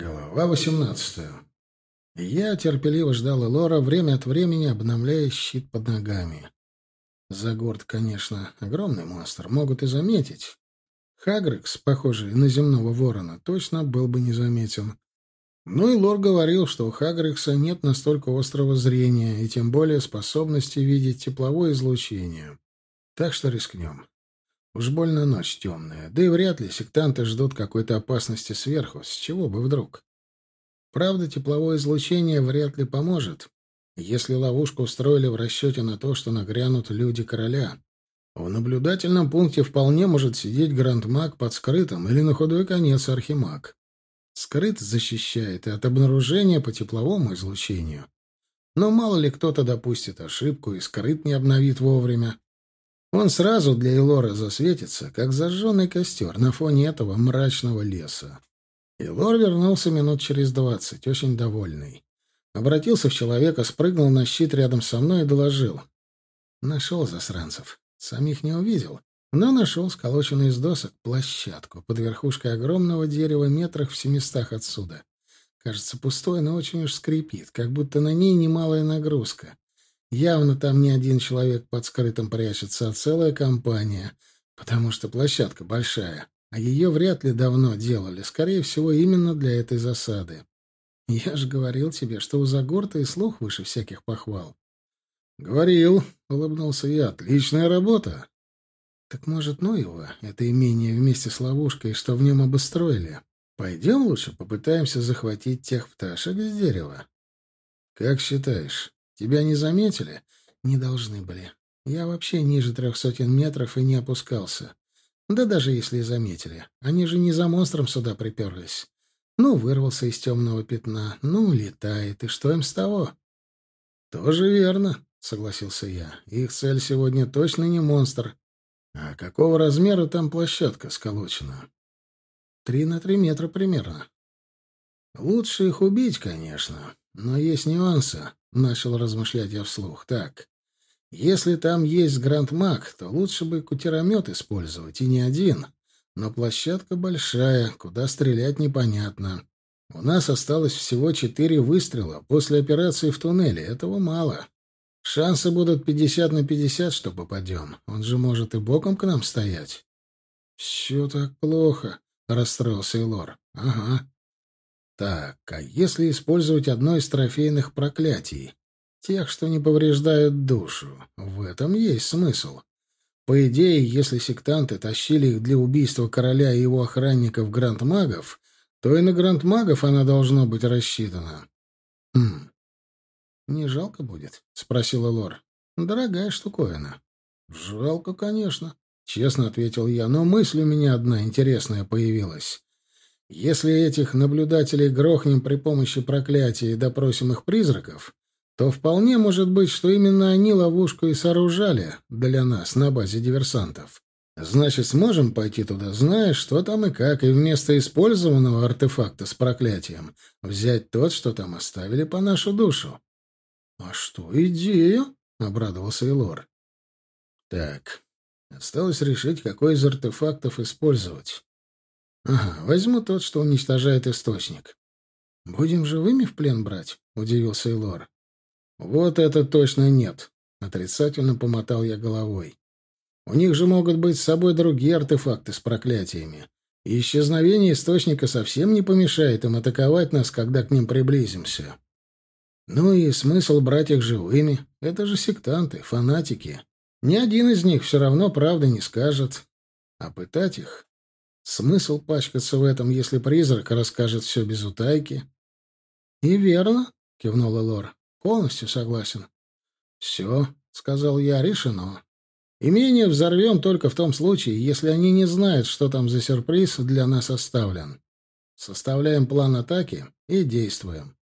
Глава восемнадцатая. Я терпеливо ждал Элора, время от времени обновляя щит под ногами. Загорд, конечно, огромный монстр, могут и заметить. Хагрикс, похожий на земного ворона, точно был бы не заметен. Ну и Лор говорил, что у Хагрикса нет настолько острого зрения и тем более способности видеть тепловое излучение. Так что рискнем. Уж больно ночь темная, да и вряд ли сектанты ждут какой-то опасности сверху, с чего бы вдруг. Правда, тепловое излучение вряд ли поможет, если ловушку устроили в расчете на то, что нагрянут люди короля. В наблюдательном пункте вполне может сидеть грандмаг под скрытым или на худой конец архимаг. Скрыт защищает и от обнаружения по тепловому излучению. Но мало ли кто-то допустит ошибку и скрыт не обновит вовремя. Он сразу для Элора засветится, как зажженный костер на фоне этого мрачного леса. Элор вернулся минут через двадцать, очень довольный. Обратился в человека, спрыгнул на щит рядом со мной и доложил. Нашел засранцев. Самих не увидел, но нашел сколоченную из досок площадку под верхушкой огромного дерева метрах в семистах отсюда. Кажется, пустой, но очень уж скрипит, как будто на ней немалая нагрузка. Явно там не один человек под скрытым прячется, а целая компания, потому что площадка большая, а ее вряд ли давно делали, скорее всего, именно для этой засады. Я же говорил тебе, что у Загорта и слух выше всяких похвал. — Говорил, — улыбнулся я, — отличная работа. — Так, может, ну его, это имение вместе с ловушкой, что в нем обустроили? Пойдем лучше попытаемся захватить тех пташек с дерева. — Как считаешь, Тебя не заметили? Не должны были. Я вообще ниже трех сотен метров и не опускался. Да даже если и заметили. Они же не за монстром сюда приперлись. Ну, вырвался из темного пятна. Ну, летает. И что им с того? Тоже верно, согласился я. Их цель сегодня точно не монстр. А какого размера там площадка сколочена? Три на три метра примерно. Лучше их убить, конечно, но есть нюансы. — начал размышлять я вслух. «Так, если там есть грандмаг, то лучше бы кутеромет использовать, и не один. Но площадка большая, куда стрелять непонятно. У нас осталось всего четыре выстрела после операции в туннеле. Этого мало. Шансы будут пятьдесят на пятьдесят, что попадем. Он же может и боком к нам стоять». «Все так плохо», — расстроился Элор. «Ага. Так, а если использовать одно из трофейных проклятий? Тех, что не повреждают душу. В этом есть смысл. По идее, если сектанты тащили их для убийства короля и его охранников грандмагов, то и на грандмагов она должна быть рассчитана. Хм. «Не жалко будет?» — спросила Лор. «Дорогая штуковина». «Жалко, конечно», — честно ответил я, но мысль у меня одна интересная появилась. Если этих наблюдателей грохнем при помощи проклятия и допросим их призраков, то вполне может быть, что именно они ловушку и сооружали для нас на базе диверсантов. Значит, сможем пойти туда, зная, что там и как, и вместо использованного артефакта с проклятием взять тот, что там оставили по нашу душу. — А что, идея? — обрадовался Илор. — Так, осталось решить, какой из артефактов использовать. Ага, возьму тот, что уничтожает источник. Будем живыми в плен брать? Удивился Илор. Вот это точно нет. Отрицательно помотал я головой. У них же могут быть с собой другие артефакты с проклятиями. И исчезновение источника совсем не помешает им атаковать нас, когда к ним приблизимся. Ну и смысл брать их живыми? Это же сектанты, фанатики. Ни один из них все равно правды не скажет. А пытать их Смысл пачкаться в этом, если призрак расскажет все без утайки? — И верно, — кивнула Лор. — Полностью согласен. — Все, — сказал я, — решено. Имение взорвем только в том случае, если они не знают, что там за сюрприз для нас оставлен. Составляем план атаки и действуем.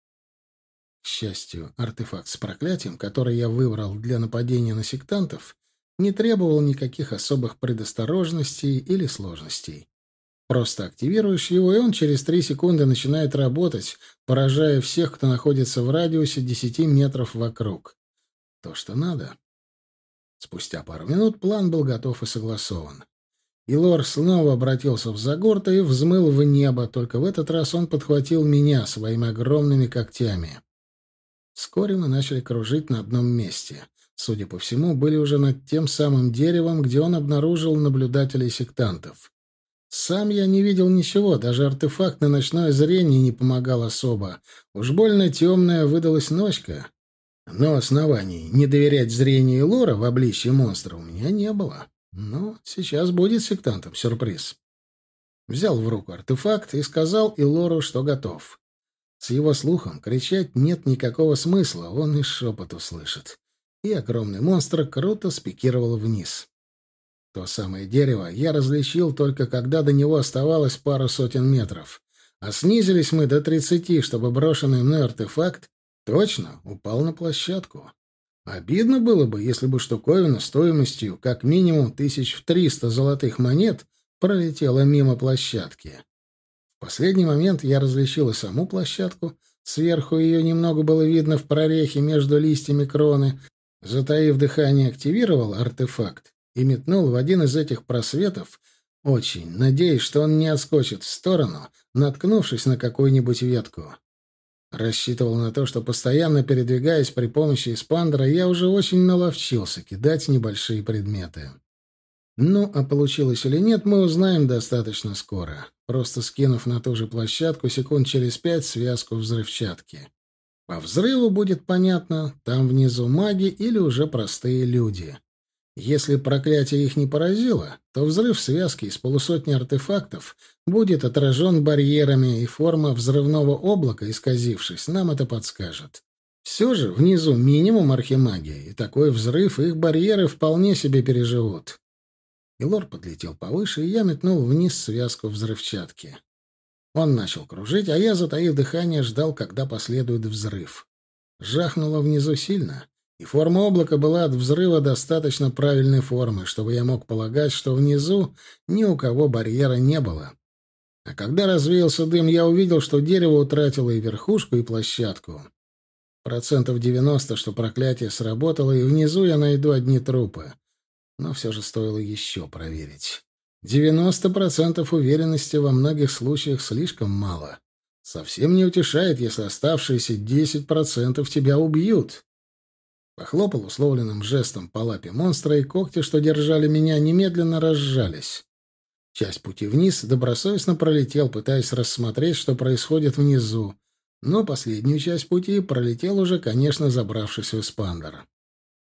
К счастью, артефакт с проклятием, который я выбрал для нападения на сектантов, не требовал никаких особых предосторожностей или сложностей. Просто активируешь его, и он через три секунды начинает работать, поражая всех, кто находится в радиусе десяти метров вокруг. То, что надо. Спустя пару минут план был готов и согласован. И Лор снова обратился в Загорта и взмыл в небо, только в этот раз он подхватил меня своими огромными когтями. Вскоре мы начали кружить на одном месте. Судя по всему, были уже над тем самым деревом, где он обнаружил наблюдателей сектантов. Сам я не видел ничего, даже артефакт на ночное зрение не помогал особо. Уж больно темная выдалась ночка. Но оснований не доверять зрению Лора в обличье монстра у меня не было. Но сейчас будет сектантам сюрприз. Взял в руку артефакт и сказал Илору, что готов. С его слухом кричать нет никакого смысла, он и шепот услышит. И огромный монстр круто спикировал вниз. То самое дерево я различил только когда до него оставалось пару сотен метров. А снизились мы до тридцати, чтобы брошенный мной артефакт точно упал на площадку. Обидно было бы, если бы штуковина стоимостью как минимум тысяч в триста золотых монет пролетела мимо площадки последний момент я различил и саму площадку. Сверху ее немного было видно в прорехе между листьями кроны. Затаив дыхание, активировал артефакт и метнул в один из этих просветов, очень надеясь, что он не отскочит в сторону, наткнувшись на какую-нибудь ветку. Рассчитывал на то, что, постоянно передвигаясь при помощи эспандера, я уже очень наловчился кидать небольшие предметы. Ну, а получилось или нет, мы узнаем достаточно скоро, просто скинув на ту же площадку секунд через пять связку взрывчатки. По взрыву будет понятно, там внизу маги или уже простые люди. Если проклятие их не поразило, то взрыв связки из полусотни артефактов будет отражен барьерами, и форма взрывного облака, исказившись, нам это подскажет. Все же внизу минимум архимагии, и такой взрыв их барьеры вполне себе переживут. Илор подлетел повыше, и я метнул вниз связку взрывчатки. Он начал кружить, а я, затаив дыхание, ждал, когда последует взрыв. Жахнуло внизу сильно, и форма облака была от взрыва достаточно правильной формы, чтобы я мог полагать, что внизу ни у кого барьера не было. А когда развеялся дым, я увидел, что дерево утратило и верхушку, и площадку. Процентов девяносто, что проклятие сработало, и внизу я найду одни трупы но все же стоило еще проверить. Девяносто процентов уверенности во многих случаях слишком мало. Совсем не утешает, если оставшиеся десять процентов тебя убьют. Похлопал условленным жестом по лапе монстра, и когти, что держали меня, немедленно разжались. Часть пути вниз добросовестно пролетел, пытаясь рассмотреть, что происходит внизу, но последнюю часть пути пролетел уже, конечно, забравшись в эспандер.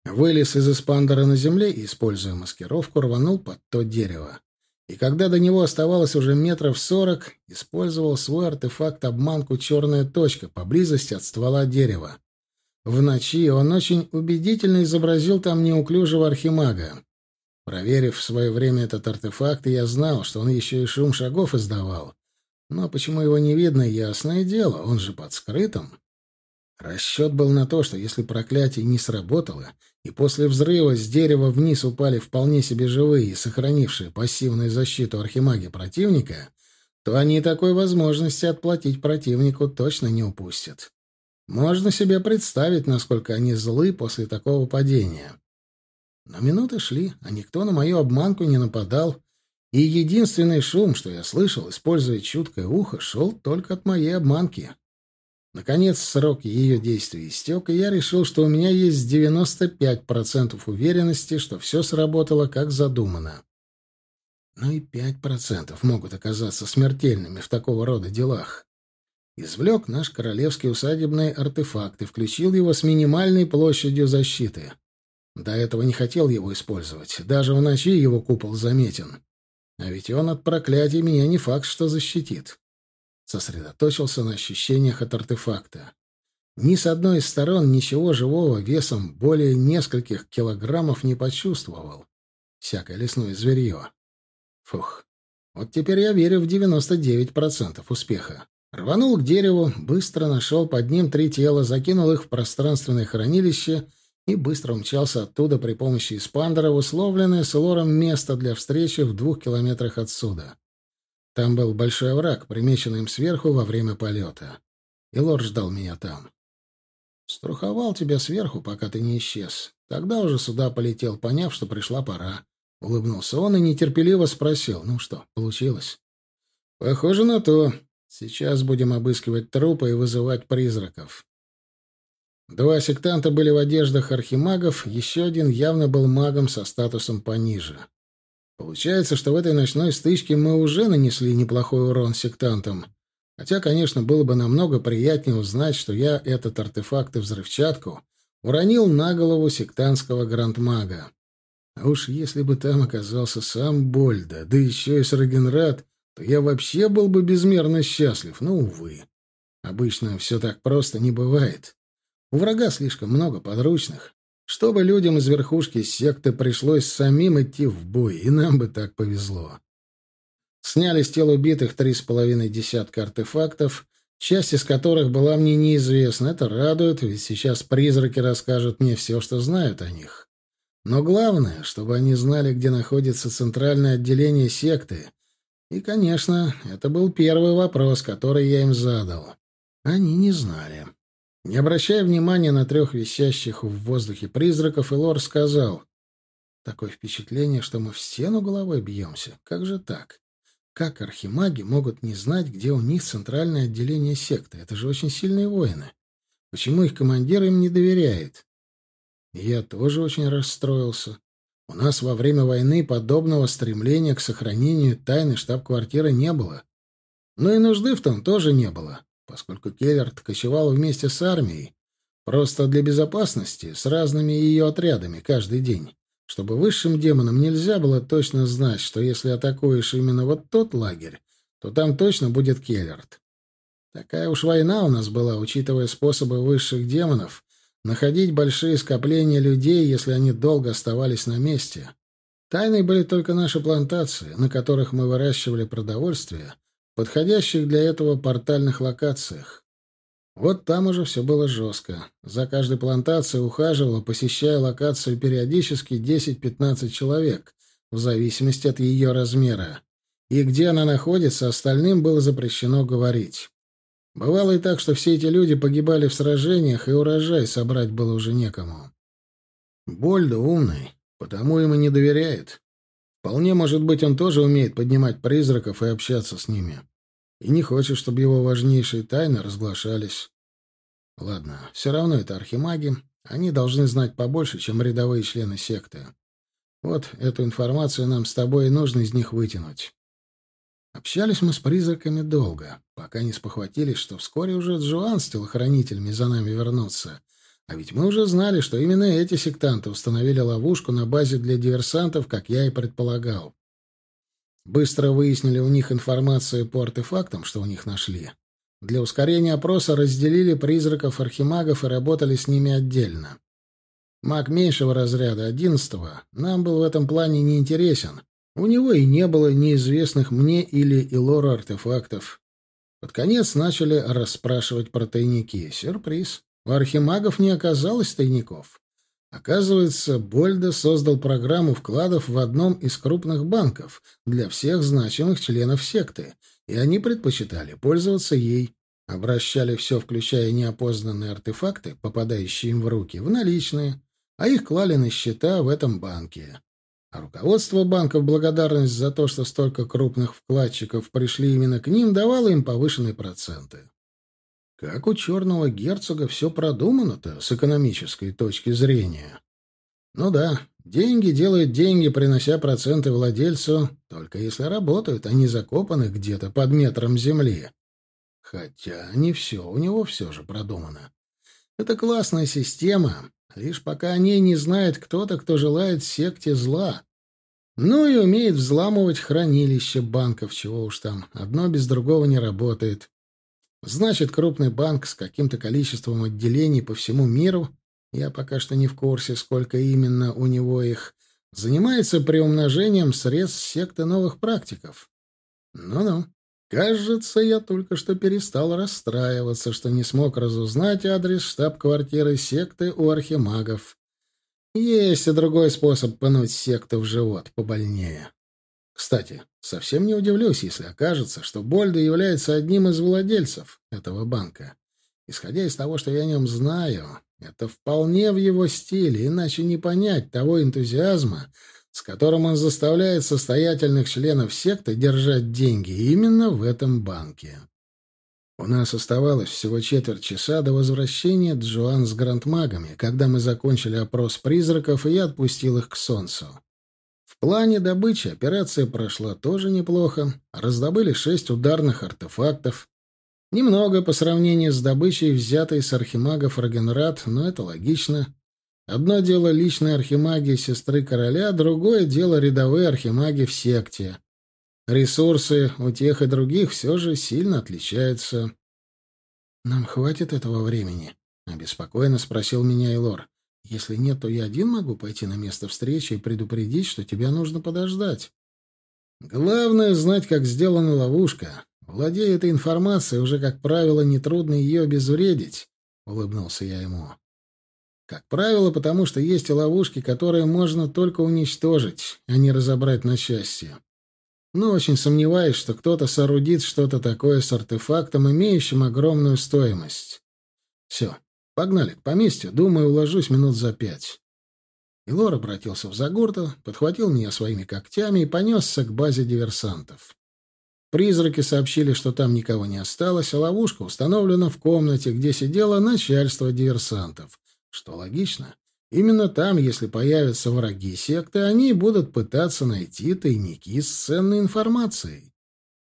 Вылез из эспандера на земле и, используя маскировку, рванул под то дерево. И когда до него оставалось уже метров сорок, использовал свой артефакт-обманку «Черная точка» поблизости от ствола дерева. В ночи он очень убедительно изобразил там неуклюжего архимага. Проверив в свое время этот артефакт, я знал, что он еще и шум шагов издавал. Но почему его не видно, ясное дело, он же под скрытым. Расчет был на то, что если проклятие не сработало, и после взрыва с дерева вниз упали вполне себе живые и сохранившие пассивную защиту архимаги противника, то они такой возможности отплатить противнику точно не упустят. Можно себе представить, насколько они злы после такого падения. Но минуты шли, а никто на мою обманку не нападал, и единственный шум, что я слышал, используя чуткое ухо, шел только от моей обманки. Наконец, срок ее действия истек, и я решил, что у меня есть 95% уверенности, что все сработало как задумано. Но и 5% могут оказаться смертельными в такого рода делах. Извлек наш королевский усадебный артефакт и включил его с минимальной площадью защиты. До этого не хотел его использовать. Даже в ночи его купол заметен. А ведь он от проклятий меня не факт, что защитит сосредоточился на ощущениях от артефакта. Ни с одной из сторон ничего живого весом более нескольких килограммов не почувствовал. Всякое лесное зверье. Фух. Вот теперь я верю в 99% успеха. Рванул к дереву, быстро нашел под ним три тела, закинул их в пространственное хранилище и быстро умчался оттуда при помощи эспандера в условленное с Лором место для встречи в двух километрах отсюда. Там был большой овраг, примеченный им сверху во время полета. И лорд ждал меня там. Струховал тебя сверху, пока ты не исчез. Тогда уже сюда полетел, поняв, что пришла пора. Улыбнулся он и нетерпеливо спросил. Ну что, получилось? Похоже на то. Сейчас будем обыскивать трупы и вызывать призраков. Два сектанта были в одеждах архимагов, еще один явно был магом со статусом пониже. Получается, что в этой ночной стычке мы уже нанесли неплохой урон сектантам. Хотя, конечно, было бы намного приятнее узнать, что я этот артефакт и взрывчатку уронил на голову сектантского грандмага. А уж если бы там оказался сам Больда, да еще и Срагенрад, то я вообще был бы безмерно счастлив, но, увы. Обычно все так просто не бывает. У врага слишком много подручных, чтобы людям из верхушки секты пришлось самим идти в бой, и нам бы так повезло. Сняли с тел убитых три с половиной десятка артефактов, часть из которых была мне неизвестна. Это радует, ведь сейчас призраки расскажут мне все, что знают о них. Но главное, чтобы они знали, где находится центральное отделение секты. И, конечно, это был первый вопрос, который я им задал. Они не знали. Не обращая внимания на трех висящих в воздухе призраков, Элор сказал, «Такое впечатление, что мы в стену головой бьемся. Как же так? Как архимаги могут не знать, где у них центральное отделение секты? Это же очень сильные воины. Почему их командир им не доверяет?» я тоже очень расстроился. У нас во время войны подобного стремления к сохранению тайны штаб-квартиры не было. Но и нужды в том тоже не было поскольку Келлерт кочевал вместе с армией, просто для безопасности, с разными ее отрядами каждый день, чтобы высшим демонам нельзя было точно знать, что если атакуешь именно вот тот лагерь, то там точно будет Келлерт. Такая уж война у нас была, учитывая способы высших демонов находить большие скопления людей, если они долго оставались на месте. Тайной были только наши плантации, на которых мы выращивали продовольствие, подходящих для этого портальных локациях. Вот там уже все было жестко. За каждой плантацией ухаживало, посещая локацию периодически 10-15 человек, в зависимости от ее размера. И где она находится, остальным было запрещено говорить. Бывало и так, что все эти люди погибали в сражениях, и урожай собрать было уже некому. Больда умный, потому ему не доверяет. Вполне может быть, он тоже умеет поднимать призраков и общаться с ними. И не хочет, чтобы его важнейшие тайны разглашались. Ладно, все равно это архимаги. Они должны знать побольше, чем рядовые члены секты. Вот эту информацию нам с тобой и нужно из них вытянуть. Общались мы с призраками долго, пока не спохватились, что вскоре уже Джоан с телохранителями за нами вернутся. А ведь мы уже знали, что именно эти сектанты установили ловушку на базе для диверсантов, как я и предполагал. Быстро выяснили у них информацию по артефактам, что у них нашли. Для ускорения опроса разделили призраков архимагов и работали с ними отдельно. Маг меньшего разряда, одиннадцатого, нам был в этом плане неинтересен. У него и не было неизвестных мне или Илору артефактов. Под конец начали расспрашивать про тайники. Сюрприз. У архимагов не оказалось тайников. Оказывается, Больда создал программу вкладов в одном из крупных банков для всех значимых членов секты, и они предпочитали пользоваться ей. Обращали все, включая неопознанные артефакты, попадающие им в руки, в наличные, а их клали на счета в этом банке. А руководство банка в благодарность за то, что столько крупных вкладчиков пришли именно к ним, давало им повышенные проценты. Как у черного герцога все продумано-то с экономической точки зрения. Ну да, деньги делают деньги, принося проценты владельцу, только если работают, а не закопаны где-то под метром земли. Хотя не все у него все же продумано. Это классная система, лишь пока о ней не знает кто-то, кто желает секте зла. Ну и умеет взламывать хранилище банков, чего уж там, одно без другого не работает. Значит, крупный банк с каким-то количеством отделений по всему миру, я пока что не в курсе, сколько именно у него их, занимается приумножением средств секты новых практиков. Ну-ну. Кажется, я только что перестал расстраиваться, что не смог разузнать адрес штаб-квартиры секты у архимагов. Есть и другой способ пнуть секту в живот побольнее. Кстати, совсем не удивлюсь, если окажется, что Больда является одним из владельцев этого банка. Исходя из того, что я о нем знаю, это вполне в его стиле, иначе не понять того энтузиазма, с которым он заставляет состоятельных членов секты держать деньги именно в этом банке. У нас оставалось всего четверть часа до возвращения Джоан с грандмагами, когда мы закончили опрос призраков, и я отпустил их к солнцу. В плане добычи операция прошла тоже неплохо. Раздобыли шесть ударных артефактов. Немного по сравнению с добычей, взятой с архимагов Рагенрад, но это логично. Одно дело личная архимагия сестры короля, другое дело рядовые архимаги в секте. Ресурсы у тех и других все же сильно отличаются. «Нам хватит этого времени?» — обеспокоенно спросил меня Элор. «Если нет, то я один могу пойти на место встречи и предупредить, что тебя нужно подождать». «Главное — знать, как сделана ловушка. Владея этой информацией, уже, как правило, нетрудно ее обезвредить», — улыбнулся я ему. «Как правило, потому что есть ловушки, которые можно только уничтожить, а не разобрать на части но очень сомневаюсь, что кто-то соорудит что-то такое с артефактом, имеющим огромную стоимость. Все, погнали к поместью, думаю, уложусь минут за пять. Илор обратился в Загурта, подхватил меня своими когтями и понесся к базе диверсантов. Призраки сообщили, что там никого не осталось, а ловушка установлена в комнате, где сидело начальство диверсантов. Что логично. Именно там, если появятся враги секты, они будут пытаться найти тайники с ценной информацией.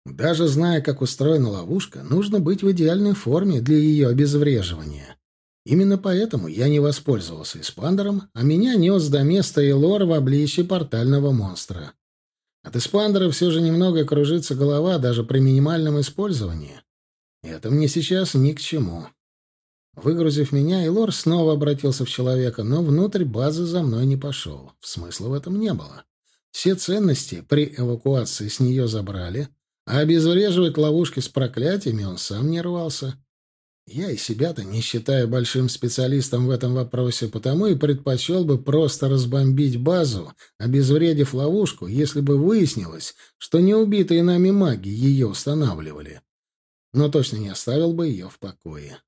Даже зная, как устроена ловушка, нужно быть в идеальной форме для ее обезвреживания. Именно поэтому я не воспользовался эспандером, а меня нес до места Элор в обличье портального монстра. От эспандера все же немного кружится голова даже при минимальном использовании. Это мне сейчас ни к чему. Выгрузив меня, Илор снова обратился в человека, но внутрь базы за мной не пошел. Смысла в этом не было. Все ценности при эвакуации с нее забрали, а обезвреживать ловушки с проклятиями он сам не рвался. Я и себя-то не считаю большим специалистом в этом вопросе, потому и предпочел бы просто разбомбить базу, обезвредив ловушку, если бы выяснилось, что неубитые нами маги ее устанавливали. Но точно не оставил бы ее в покое.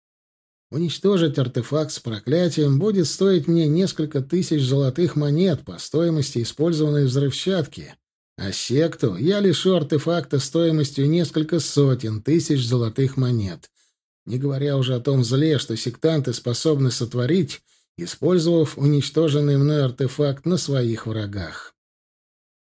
Уничтожить артефакт с проклятием будет стоить мне несколько тысяч золотых монет по стоимости использованной взрывчатки, а секту я лишу артефакта стоимостью несколько сотен тысяч золотых монет, не говоря уже о том зле, что сектанты способны сотворить, использовав уничтоженный мной артефакт на своих врагах.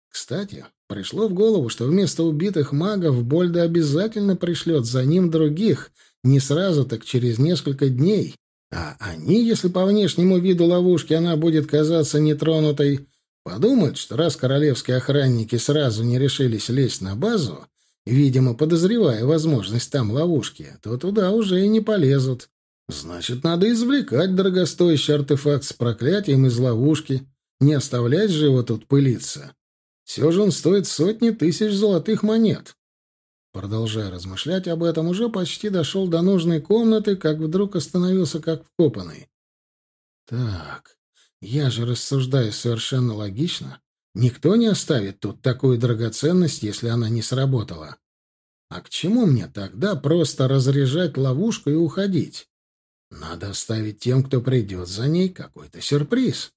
Кстати, пришло в голову, что вместо убитых магов Больда обязательно пришлет за ним других — не сразу, так через несколько дней. А они, если по внешнему виду ловушки она будет казаться нетронутой, подумают, что раз королевские охранники сразу не решились лезть на базу, видимо, подозревая возможность там ловушки, то туда уже и не полезут. Значит, надо извлекать дорогостоящий артефакт с проклятием из ловушки, не оставлять же его тут пылиться. Все же он стоит сотни тысяч золотых монет. Продолжая размышлять об этом, уже почти дошел до нужной комнаты, как вдруг остановился как вкопанный. Так, я же рассуждаю совершенно логично. Никто не оставит тут такую драгоценность, если она не сработала. А к чему мне тогда просто разряжать ловушку и уходить? Надо оставить тем, кто придет за ней, какой-то сюрприз.